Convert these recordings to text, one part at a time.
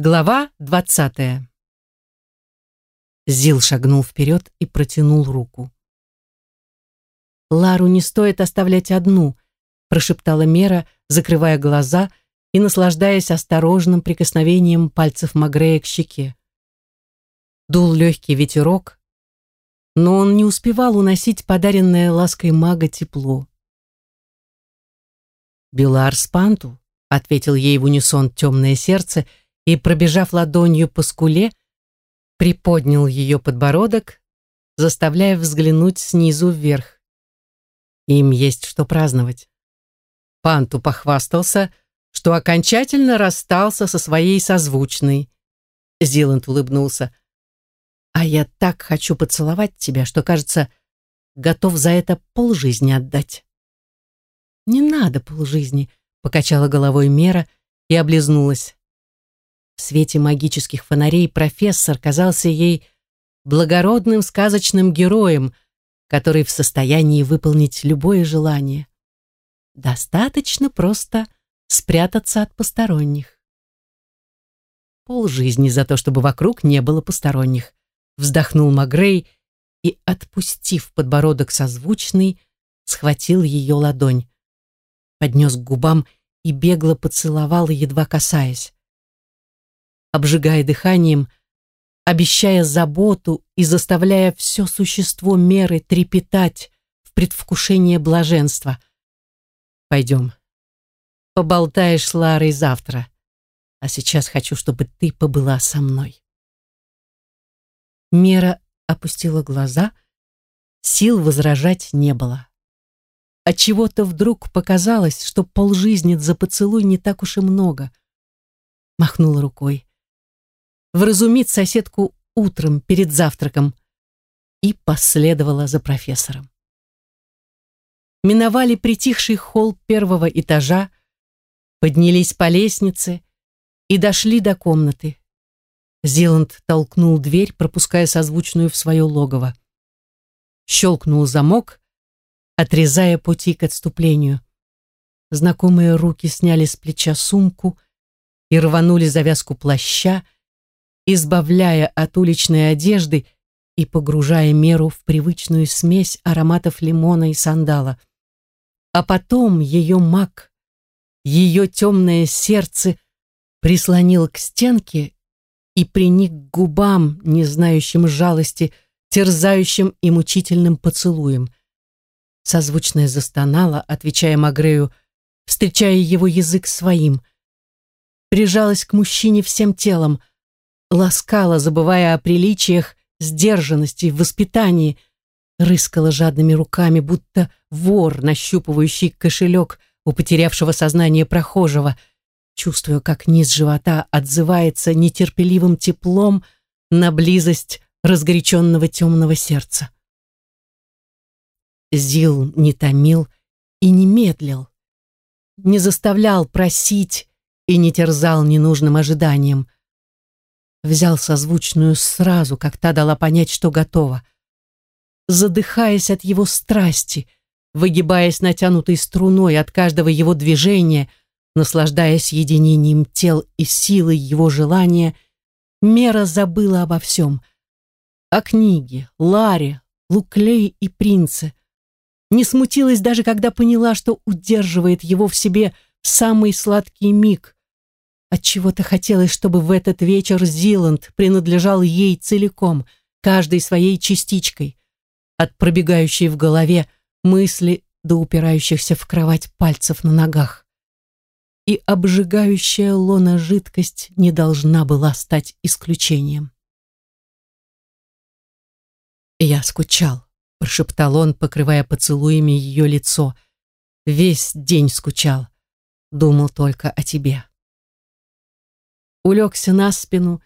Глава двадцатая. Зил шагнул вперед и протянул руку. «Лару не стоит оставлять одну», прошептала Мера, закрывая глаза и наслаждаясь осторожным прикосновением пальцев Магрея к щеке. Дул легкий ветерок, но он не успевал уносить подаренное лаской мага тепло. «Белар Спанту», — ответил ей в унисон темное сердце, — и, пробежав ладонью по скуле, приподнял ее подбородок, заставляя взглянуть снизу вверх. Им есть что праздновать. Панту похвастался, что окончательно расстался со своей созвучной. Зиланд улыбнулся. «А я так хочу поцеловать тебя, что, кажется, готов за это полжизни отдать». «Не надо полжизни», — покачала головой Мера и облизнулась. В свете магических фонарей профессор казался ей благородным сказочным героем, который в состоянии выполнить любое желание. Достаточно просто спрятаться от посторонних. Пол жизни за то, чтобы вокруг не было посторонних, вздохнул Магрей и, отпустив подбородок созвучный, схватил ее ладонь, поднес к губам и бегло поцеловал, едва касаясь обжигая дыханием, обещая заботу и заставляя все существо меры трепетать в предвкушении блаженства. «Пойдем. Поболтаешь с Ларой завтра. А сейчас хочу, чтобы ты побыла со мной». Мера опустила глаза, сил возражать не было. Отчего-то вдруг показалось, что полжизни за поцелуй не так уж и много. Махнула рукой вразумить соседку утром перед завтраком и последовала за профессором. Миновали притихший холл первого этажа, поднялись по лестнице и дошли до комнаты. Зеланд толкнул дверь, пропуская созвучную в свое логово. Щелкнул замок, отрезая пути к отступлению. Знакомые руки сняли с плеча сумку и рванули завязку плаща, избавляя от уличной одежды и погружая меру в привычную смесь ароматов лимона и сандала. А потом ее маг, ее темное сердце прислонил к стенке и приник к губам, не знающим жалости, терзающим и мучительным поцелуем. Созвучная застонала, отвечая Магрею, встречая его язык своим. Прижалась к мужчине всем телом, ласкала, забывая о приличиях, сдержанности, воспитании, рыскала жадными руками, будто вор, нащупывающий кошелек у потерявшего сознание прохожего, чувствуя, как низ живота отзывается нетерпеливым теплом на близость разгоряченного темного сердца. Зил не томил и не медлил, не заставлял просить и не терзал ненужным ожиданием — взял созвучную сразу, как та дала понять, что готова. Задыхаясь от его страсти, выгибаясь натянутой струной от каждого его движения, наслаждаясь единением тел и силой его желания, Мера забыла обо всем. О книге, Ларе, Луклей и принце. Не смутилась даже, когда поняла, что удерживает его в себе самый сладкий миг, Отчего-то хотелось, чтобы в этот вечер Зиланд принадлежал ей целиком, каждой своей частичкой, от пробегающей в голове мысли до упирающихся в кровать пальцев на ногах. И обжигающая лона жидкость не должна была стать исключением. «Я скучал», — прошептал он, покрывая поцелуями ее лицо. «Весь день скучал. Думал только о тебе» улегся на спину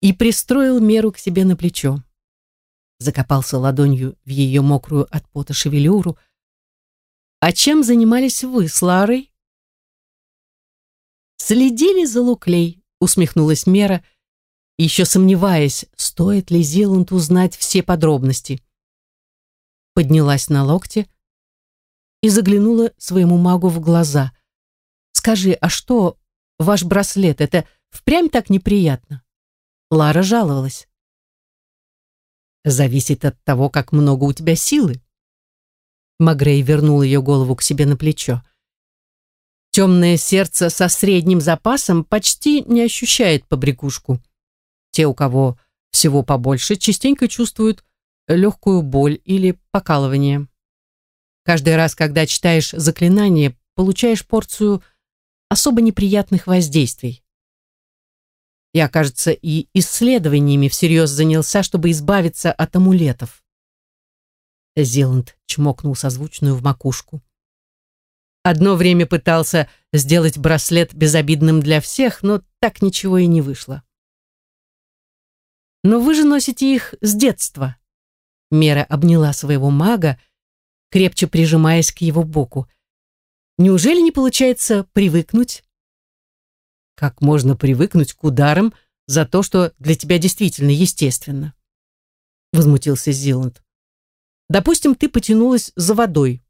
и пристроил меру к себе на плечо. Закопался ладонью в ее мокрую от пота шевелюру. «А чем занимались вы с Ларой?» «Следили за Луклей», — усмехнулась Мера, еще сомневаясь, стоит ли Зиланд узнать все подробности. Поднялась на локте и заглянула своему магу в глаза. «Скажи, а что, ваш браслет — это впрямь так неприятно. Лара жаловалась. Зависит от того, как много у тебя силы. Магрей вернул ее голову к себе на плечо. Темное сердце со средним запасом почти не ощущает побрякушку. Те, у кого всего побольше, частенько чувствуют легкую боль или покалывание. Каждый раз, когда читаешь заклинание, получаешь порцию особо неприятных воздействий. Я, кажется, и исследованиями всерьез занялся, чтобы избавиться от амулетов. Зеланд чмокнул созвучную в макушку. Одно время пытался сделать браслет безобидным для всех, но так ничего и не вышло. Но вы же носите их с детства. Мера обняла своего мага, крепче прижимаясь к его боку. Неужели не получается привыкнуть? Как можно привыкнуть к ударам за то, что для тебя действительно естественно? Возмутился Зиланд. Допустим, ты потянулась за водой,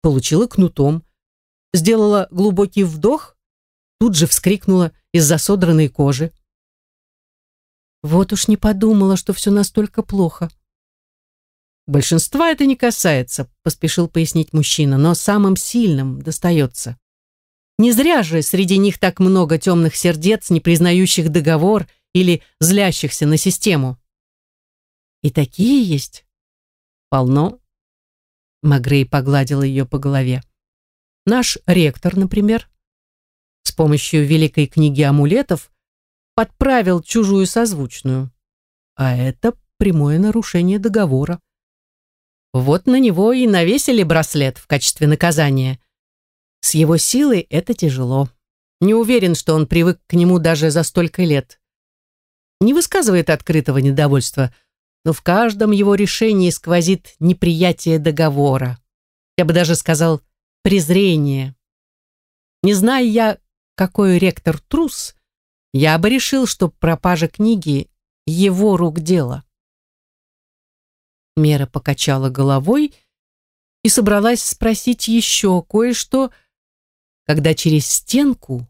получила кнутом, сделала глубокий вдох, тут же вскрикнула из-за содранной кожи. Вот уж не подумала, что все настолько плохо. Большинства это не касается, поспешил пояснить мужчина, но самым сильным достается. Не зря же среди них так много темных сердец, не признающих договор или злящихся на систему. И такие есть. Полно. Магрей погладил ее по голове. Наш ректор, например, с помощью великой книги амулетов подправил чужую созвучную. А это прямое нарушение договора. Вот на него и навесили браслет в качестве наказания. С его силой это тяжело. Не уверен, что он привык к нему даже за столько лет. Не высказывает открытого недовольства, но в каждом его решении сквозит неприятие договора. Я бы даже сказал, презрение. Не зная я, какой ректор трус, я бы решил, что пропажа книги — его рук дело. Мера покачала головой и собралась спросить еще кое-что, когда через стенку,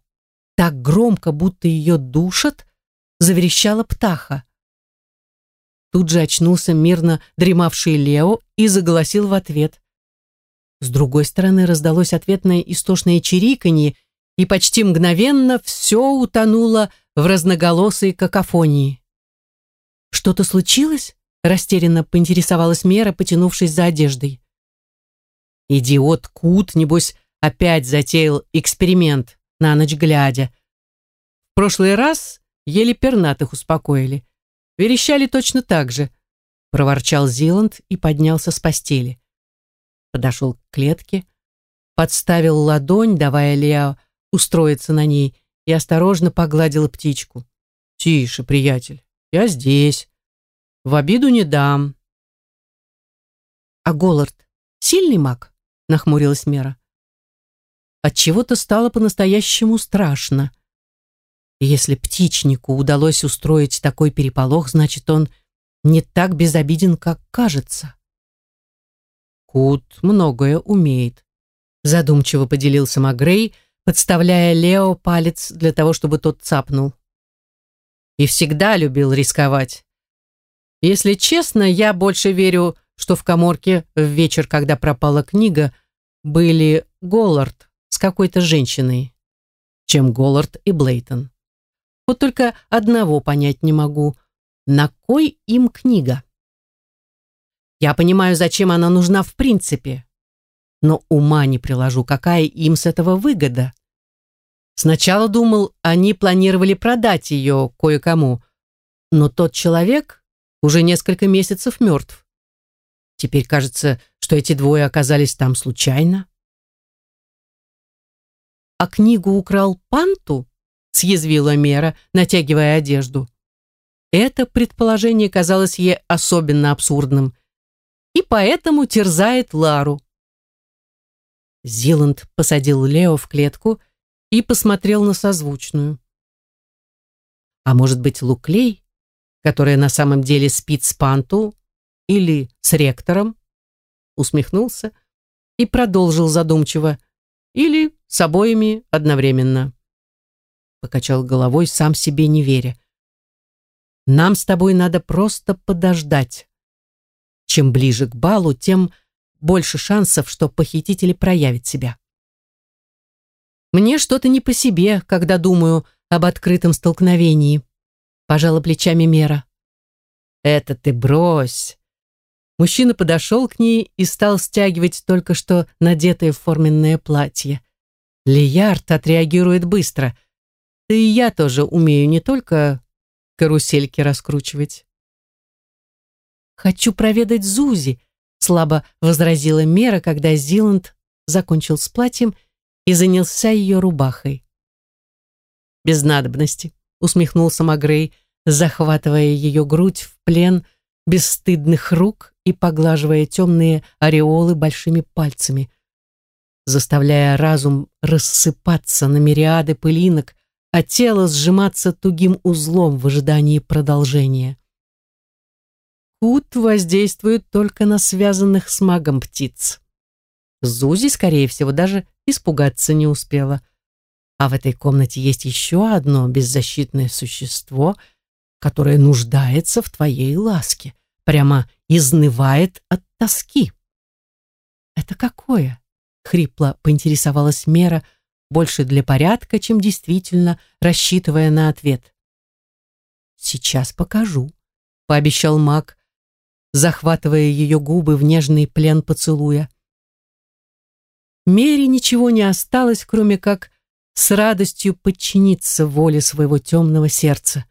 так громко, будто ее душат, заверещала птаха. Тут же очнулся мирно дремавший Лео и заголосил в ответ. С другой стороны раздалось ответное истошное чириканье, и почти мгновенно все утонуло в разноголосой какофонии. «Что-то случилось?» — растерянно поинтересовалась Мера, потянувшись за одеждой. «Идиот Кут, небось, опять затеял эксперимент на ночь глядя. В прошлый раз еле пернатых успокоили. Верещали точно так же, проворчал Зиланд и поднялся с постели. Подошел к клетке, подставил ладонь, давая Лео устроиться на ней, и осторожно погладил птичку. «Тише, приятель, я здесь. В обиду не дам». «А Голлард сильный маг?» — нахмурилась Мера. От чего то стало по-настоящему страшно. Если птичнику удалось устроить такой переполох, значит, он не так безобиден, как кажется. Кут многое умеет, задумчиво поделился Магрей, подставляя Лео палец для того, чтобы тот цапнул. И всегда любил рисковать. Если честно, я больше верю, что в коморке в вечер, когда пропала книга, были Голлард с какой-то женщиной, чем Голлард и Блейтон. Вот только одного понять не могу. На кой им книга? Я понимаю, зачем она нужна в принципе, но ума не приложу, какая им с этого выгода. Сначала думал, они планировали продать ее кое-кому, но тот человек уже несколько месяцев мертв. Теперь кажется, что эти двое оказались там случайно а книгу украл Панту?» — съязвила Мера, натягивая одежду. Это предположение казалось ей особенно абсурдным, и поэтому терзает Лару. Зиланд посадил Лео в клетку и посмотрел на созвучную. А может быть, Луклей, которая на самом деле спит с Панту или с ректором? Усмехнулся и продолжил задумчиво. Или с обоими одновременно. покачал головой, сам себе не веря. Нам с тобой надо просто подождать. Чем ближе к балу, тем больше шансов, что похитители проявят себя. Мне что-то не по себе, когда думаю об открытом столкновении. Пожала плечами Мера. Это ты брось. Мужчина подошел к ней и стал стягивать только что надетое форменное платье. Лиярд отреагирует быстро. Да и я тоже умею не только карусельки раскручивать. «Хочу проведать Зузи», — слабо возразила Мера, когда Зиланд закончил с платьем и занялся ее рубахой. «Без надобности», — усмехнулся Магрей, захватывая ее грудь в плен бесстыдных рук и поглаживая темные ореолы большими пальцами, заставляя разум рассыпаться на мириады пылинок, а тело сжиматься тугим узлом в ожидании продолжения. Кут воздействует только на связанных с магом птиц. Зузи, скорее всего, даже испугаться не успела. А в этой комнате есть еще одно беззащитное существо, которое нуждается в твоей ласке, прямо изнывает от тоски. «Это какое?» — хрипло поинтересовалась Мера, — больше для порядка, чем действительно рассчитывая на ответ. «Сейчас покажу», — пообещал маг, захватывая ее губы в нежный плен поцелуя. Мере ничего не осталось, кроме как с радостью подчиниться воле своего темного сердца.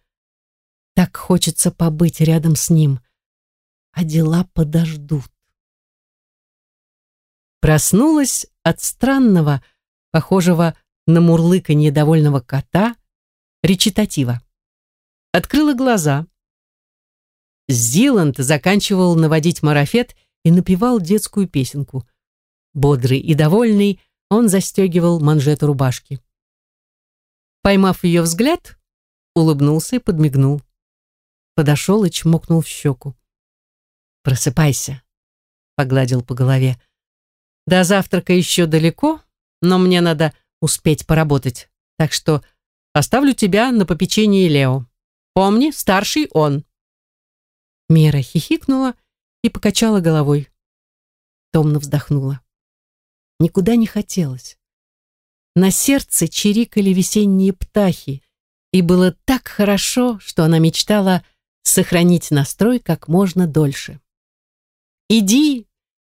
Так хочется побыть рядом с ним, а дела подождут. Проснулась от странного, похожего на мурлыканье довольного кота, речитатива. Открыла глаза. Зиланд заканчивал наводить марафет и напевал детскую песенку. Бодрый и довольный, он застегивал манжету рубашки. Поймав ее взгляд, улыбнулся и подмигнул. Подошел и чмокнул в щеку. «Просыпайся», — погладил по голове. «До завтрака еще далеко, но мне надо успеть поработать, так что оставлю тебя на попечении Лео. Помни, старший он». Мира хихикнула и покачала головой. Томно вздохнула. Никуда не хотелось. На сердце чирикали весенние птахи, и было так хорошо, что она мечтала сохранить настрой как можно дольше. «Иди,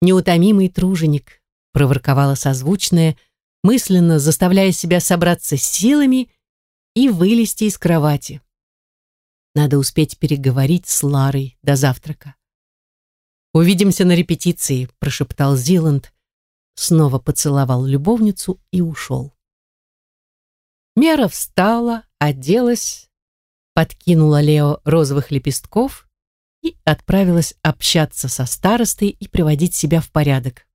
неутомимый труженик», — проворковала созвучная, мысленно заставляя себя собраться с силами и вылезти из кровати. Надо успеть переговорить с Ларой до завтрака. «Увидимся на репетиции», — прошептал Зиланд, снова поцеловал любовницу и ушел. Мера встала, оделась, подкинула Лео розовых лепестков и отправилась общаться со старостой и приводить себя в порядок.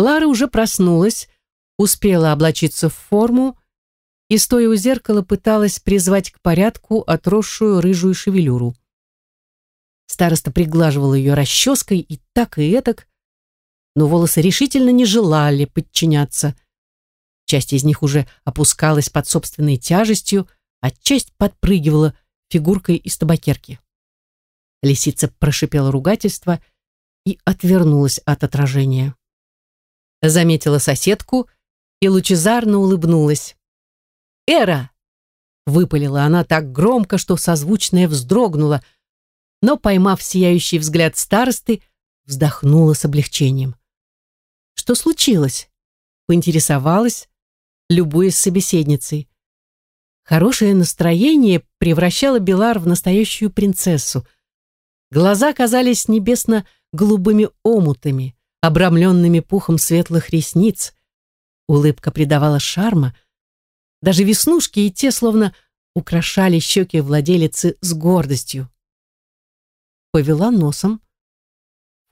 Лара уже проснулась, успела облачиться в форму и, стоя у зеркала, пыталась призвать к порядку отросшую рыжую шевелюру. Староста приглаживала ее расческой и так, и этак, но волосы решительно не желали подчиняться. Часть из них уже опускалась под собственной тяжестью, а часть подпрыгивала фигуркой из табакерки. Лисица прошипела ругательство и отвернулась от отражения заметила соседку и лучезарно улыбнулась. «Эра!» — выпалила она так громко, что созвучная вздрогнула, но, поймав сияющий взгляд старосты, вздохнула с облегчением. «Что случилось?» — поинтересовалась, любуясь собеседницей. Хорошее настроение превращало Белар в настоящую принцессу. Глаза казались небесно-голубыми омутами, обрамленными пухом светлых ресниц. Улыбка придавала шарма. Даже веснушки и те словно украшали щеки владелицы с гордостью. Повела носом.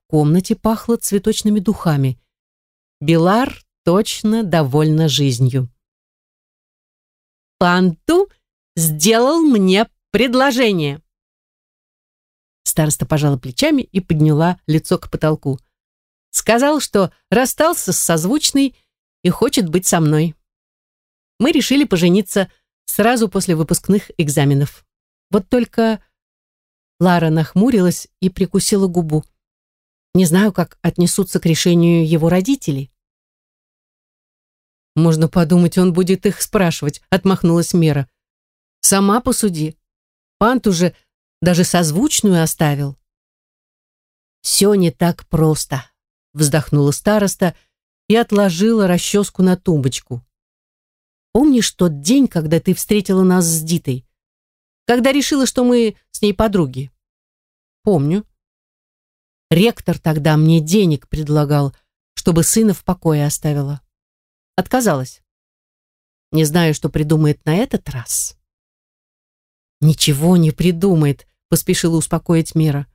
В комнате пахло цветочными духами. Белар точно довольна жизнью. «Панту сделал мне предложение!» Староста пожала плечами и подняла лицо к потолку. Сказал, что расстался с созвучной и хочет быть со мной. мы решили пожениться сразу после выпускных экзаменов. Вот только Лара нахмурилась и прикусила губу. Не знаю, как отнесутся к решению его родителей. Можно подумать, он будет их спрашивать, отмахнулась Мера. Сама посуди. Пант уже даже созвучную оставил. Все не так просто, вздохнула староста и отложила расческу на тумбочку. Помнишь тот день, когда ты встретила нас с Дитой? Когда решила, что мы с ней подруги? Помню. Ректор тогда мне денег предлагал, чтобы сына в покое оставила. Отказалась. Не знаю, что придумает на этот раз. Ничего не придумает, поспешила успокоить Мира.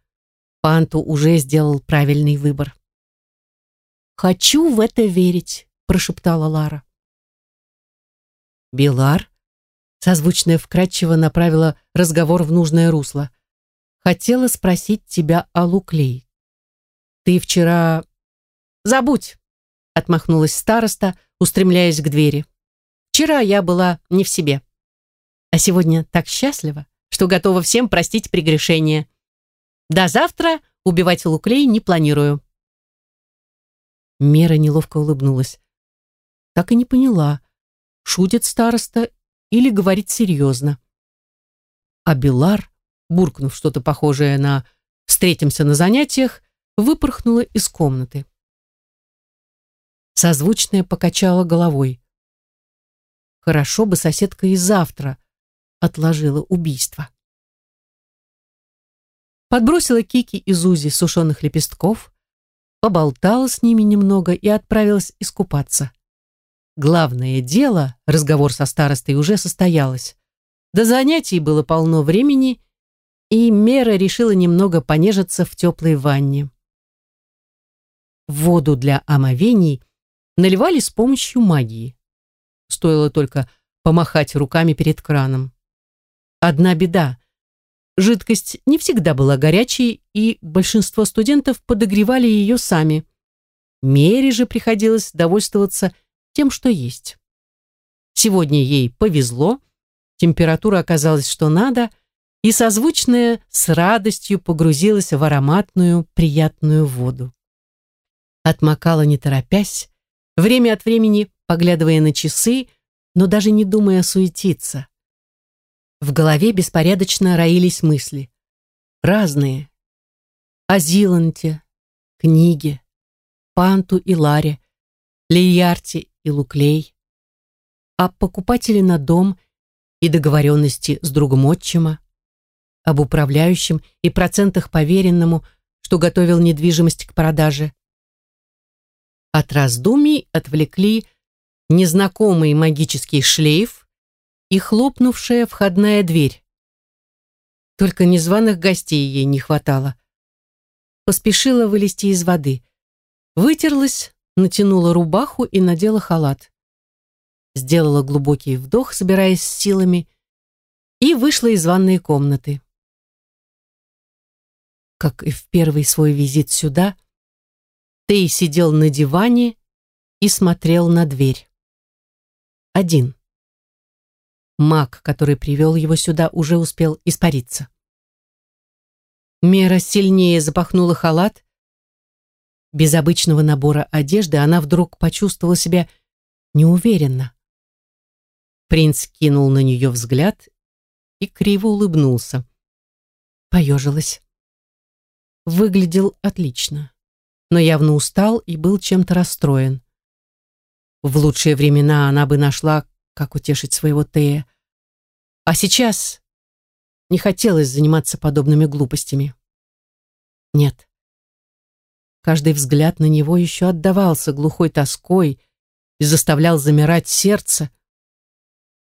Панту уже сделал правильный выбор. «Хочу в это верить», — прошептала Лара. «Белар?» Созвучная вкратчиво направила разговор в нужное русло. «Хотела спросить тебя о Луклей. Ты вчера...» «Забудь!» — отмахнулась староста, устремляясь к двери. «Вчера я была не в себе. А сегодня так счастлива, что готова всем простить прегрешение. До завтра убивать Луклей не планирую». Мера неловко улыбнулась. Так и не поняла, шутит староста или говорит серьезно. А Белар, буркнув что-то похожее на «встретимся на занятиях», выпорхнула из комнаты. Созвучная покачала головой. Хорошо бы соседка и завтра отложила убийство. Подбросила Кики из узи сушеных лепестков, поболтала с ними немного и отправилась искупаться. Главное дело, разговор со старостой уже состоялось. До занятий было полно времени, и Мера решила немного понежиться в теплой ванне. Воду для омовений наливали с помощью магии. Стоило только помахать руками перед краном. Одна беда. Жидкость не всегда была горячей, и большинство студентов подогревали ее сами. Мере же приходилось довольствоваться тем, что есть. Сегодня ей повезло, температура оказалась что надо, и созвучная с радостью погрузилась в ароматную, приятную воду. Отмокала не торопясь, время от времени поглядывая на часы, но даже не думая суетиться. В голове беспорядочно роились мысли. Разные. О Зиланте, книге, Панту и Ларе, Лейярте и Луклей, о покупателе на дом и договоренности с другом отчима, об управляющем и процентах поверенному, что готовил недвижимость к продаже. От раздумий отвлекли незнакомый магический шлейф и хлопнувшая входная дверь. Только незваных гостей ей не хватало. Поспешила вылезти из воды. Вытерлась, натянула рубаху и надела халат. Сделала глубокий вдох, собираясь с силами, и вышла из ванной комнаты. Как и в первый свой визит сюда, Тей сидел на диване и смотрел на дверь. Один. Маг, который привел его сюда, уже успел испариться. Мера сильнее запахнула халат без обычного набора одежды она вдруг почувствовала себя неуверенно. Принц кинул на нее взгляд и криво улыбнулся. Поежилась. Выглядел отлично, но явно устал и был чем-то расстроен. В лучшие времена она бы нашла, как утешить своего Тея. А сейчас не хотелось заниматься подобными глупостями. Нет, Каждый взгляд на него еще отдавался глухой тоской и заставлял замирать сердце.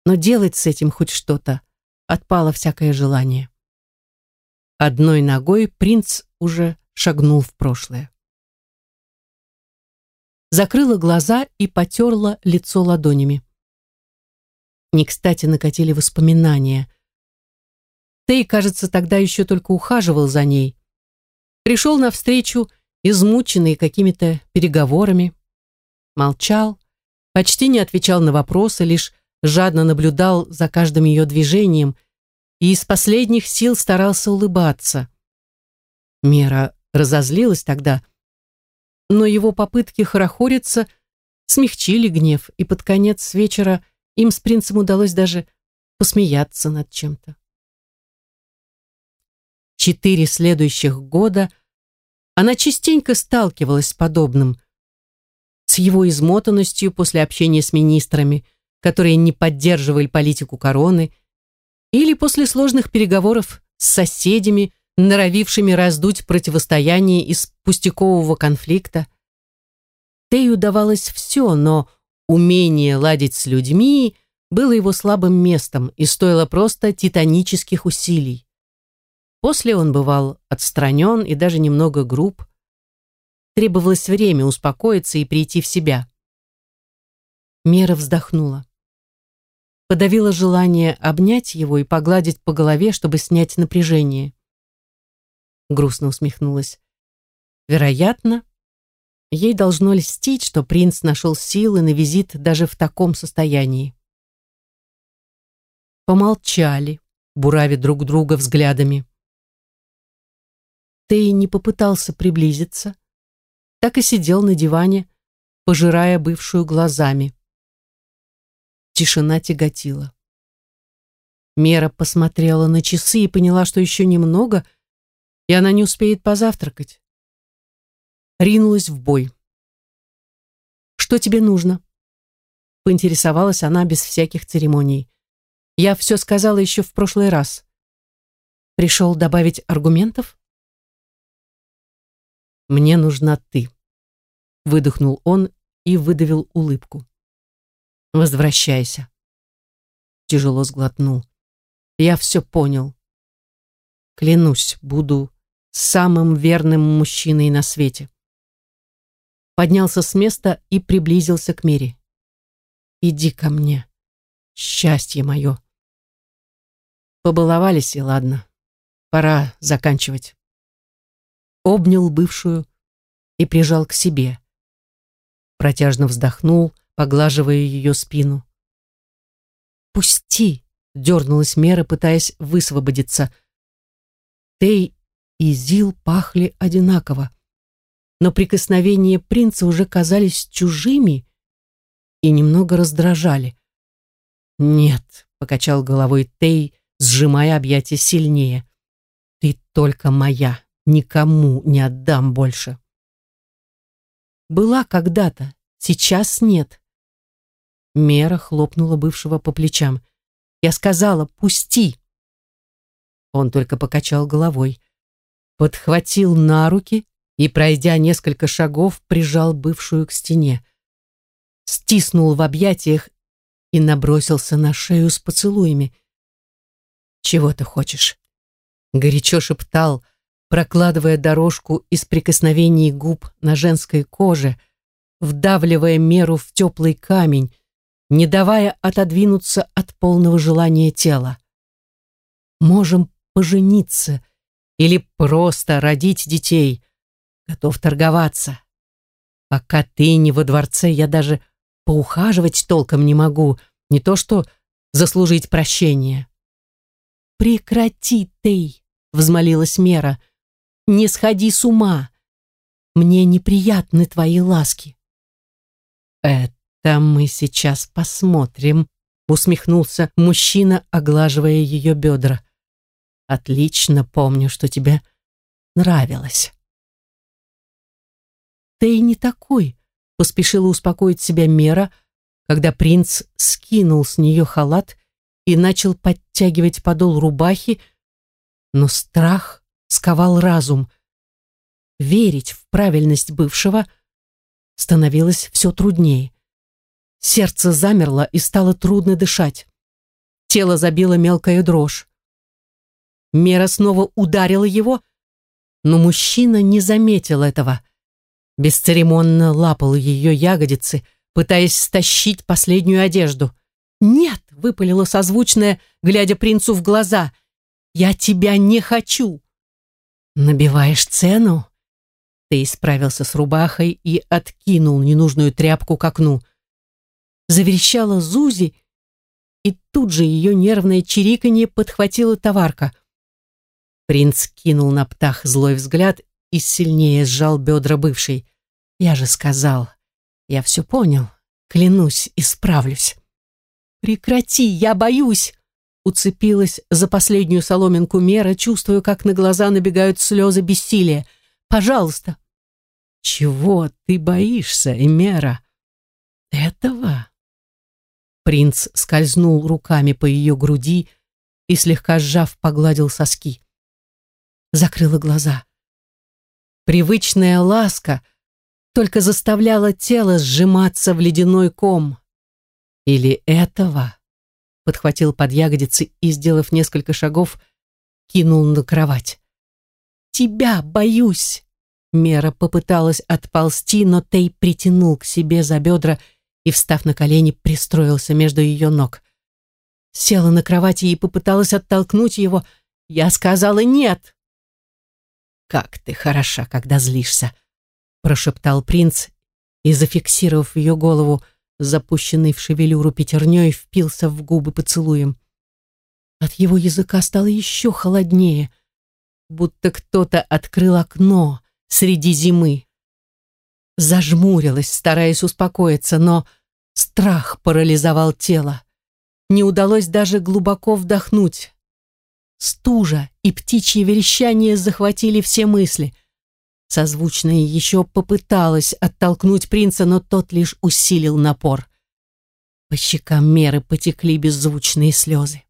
Но делать с этим хоть что-то отпало всякое желание. Одной ногой принц уже шагнул в прошлое. Закрыла глаза и потерла лицо ладонями. Не кстати накатили воспоминания. Тей, кажется, тогда еще только ухаживал за ней. Пришел навстречу измученный какими-то переговорами. Молчал, почти не отвечал на вопросы, лишь жадно наблюдал за каждым ее движением и из последних сил старался улыбаться. Мера разозлилась тогда, но его попытки хорохориться смягчили гнев, и под конец вечера им с принцем удалось даже посмеяться над чем-то. Четыре следующих года она частенько сталкивалась с подобным, с его измотанностью после общения с министрами, которые не поддерживали политику короны, или после сложных переговоров с соседями, норовившими раздуть противостояние из пустякового конфликта. Тею давалось все, но умение ладить с людьми было его слабым местом и стоило просто титанических усилий. После он бывал отстранен и даже немного груб. Требовалось время успокоиться и прийти в себя. Мера вздохнула. Подавила желание обнять его и погладить по голове, чтобы снять напряжение. Грустно усмехнулась. Вероятно, ей должно льстить, что принц нашел силы на визит даже в таком состоянии. Помолчали, бурави друг друга взглядами. Тей не попытался приблизиться, так и сидел на диване, пожирая бывшую глазами. Тишина тяготила. Мера посмотрела на часы и поняла, что еще немного, и она не успеет позавтракать. Ринулась в бой. «Что тебе нужно?» Поинтересовалась она без всяких церемоний. Я все сказала еще в прошлый раз. Пришел добавить аргументов? «Мне нужна ты», — выдохнул он и выдавил улыбку. «Возвращайся». Тяжело сглотнул. «Я все понял. Клянусь, буду самым верным мужчиной на свете». Поднялся с места и приблизился к Мере. «Иди ко мне, счастье мое». Побаловались, и ладно. Пора заканчивать. Обнял бывшую и прижал к себе. Протяжно вздохнул, поглаживая ее спину. «Пусти!» — дернулась Мера, пытаясь высвободиться. Тей и Зил пахли одинаково, но прикосновения принца уже казались чужими и немного раздражали. «Нет», — покачал головой Тей, сжимая объятия сильнее. «Ты только моя, никому не отдам больше». «Была когда-то, сейчас нет». Мера хлопнула бывшего по плечам. «Я сказала, пусти!» Он только покачал головой, подхватил на руки и, пройдя несколько шагов, прижал бывшую к стене. Стиснул в объятиях и набросился на шею с поцелуями. «Чего ты хочешь?» Горячо шептал, прокладывая дорожку из прикосновений губ на женской коже, вдавливая меру в теплый камень, не давая отодвинуться от полного желания тела. Можем пожениться или просто родить детей. Готов торговаться. Пока ты не во дворце, я даже поухаживать толком не могу, не то что заслужить прощение. «Прекрати, Тей!» — взмолилась Мера. «Не сходи с ума! Мне неприятны твои ласки!» «Это мы сейчас посмотрим», — усмехнулся мужчина, оглаживая ее бедра. «Отлично помню, что тебе нравилось». «Ты не такой», — поспешила успокоить себя Мера, когда принц скинул с нее халат и начал подтягивать подол рубахи, но страх сковал разум. Верить в правильность бывшего становилось все труднее. Сердце замерло и стало трудно дышать. Тело забило мелкая дрожь. Мера снова ударила его, но мужчина не заметил этого. Бесцеремонно лапал ее ягодицы, пытаясь стащить последнюю одежду — «Нет!» — выпалила созвучная, глядя принцу в глаза. «Я тебя не хочу!» «Набиваешь цену?» Ты справился с рубахой и откинул ненужную тряпку к окну. Заверещала Зузи, и тут же ее нервное чириканье подхватила товарка. Принц кинул на птах злой взгляд и сильнее сжал бедра бывшей. «Я же сказал, я все понял, клянусь, исправлюсь». «Прекрати, я боюсь!» Уцепилась за последнюю соломинку Мера, чувствуя, как на глаза набегают слезы бессилия. «Пожалуйста!» «Чего ты боишься, Эмера?» «Этого?» Принц скользнул руками по ее груди и, слегка сжав, погладил соски. Закрыла глаза. Привычная ласка только заставляла тело сжиматься в ледяной ком. Или этого? Подхватил под ягодицы и, сделав несколько шагов, кинул на кровать. «Тебя боюсь!» Мера попыталась отползти, но Тей притянул к себе за бедра и, встав на колени, пристроился между ее ног. Села на кровати и попыталась оттолкнуть его. Я сказала «нет». «Как ты хороша, когда злишься», — прошептал принц и, зафиксировав ее голову, запущенный в шевелюру пятерней, впился в губы поцелуем. От его языка стало еще холоднее, будто кто-то открыл окно среди зимы зажмурилась, стараясь успокоиться, но страх парализовал тело. Не удалось даже глубоко вдохнуть. Стужа и птичье верещание захватили все мысли. Созвучная еще попыталась оттолкнуть принца, но тот лишь усилил напор. По щекам меры потекли беззвучные слезы.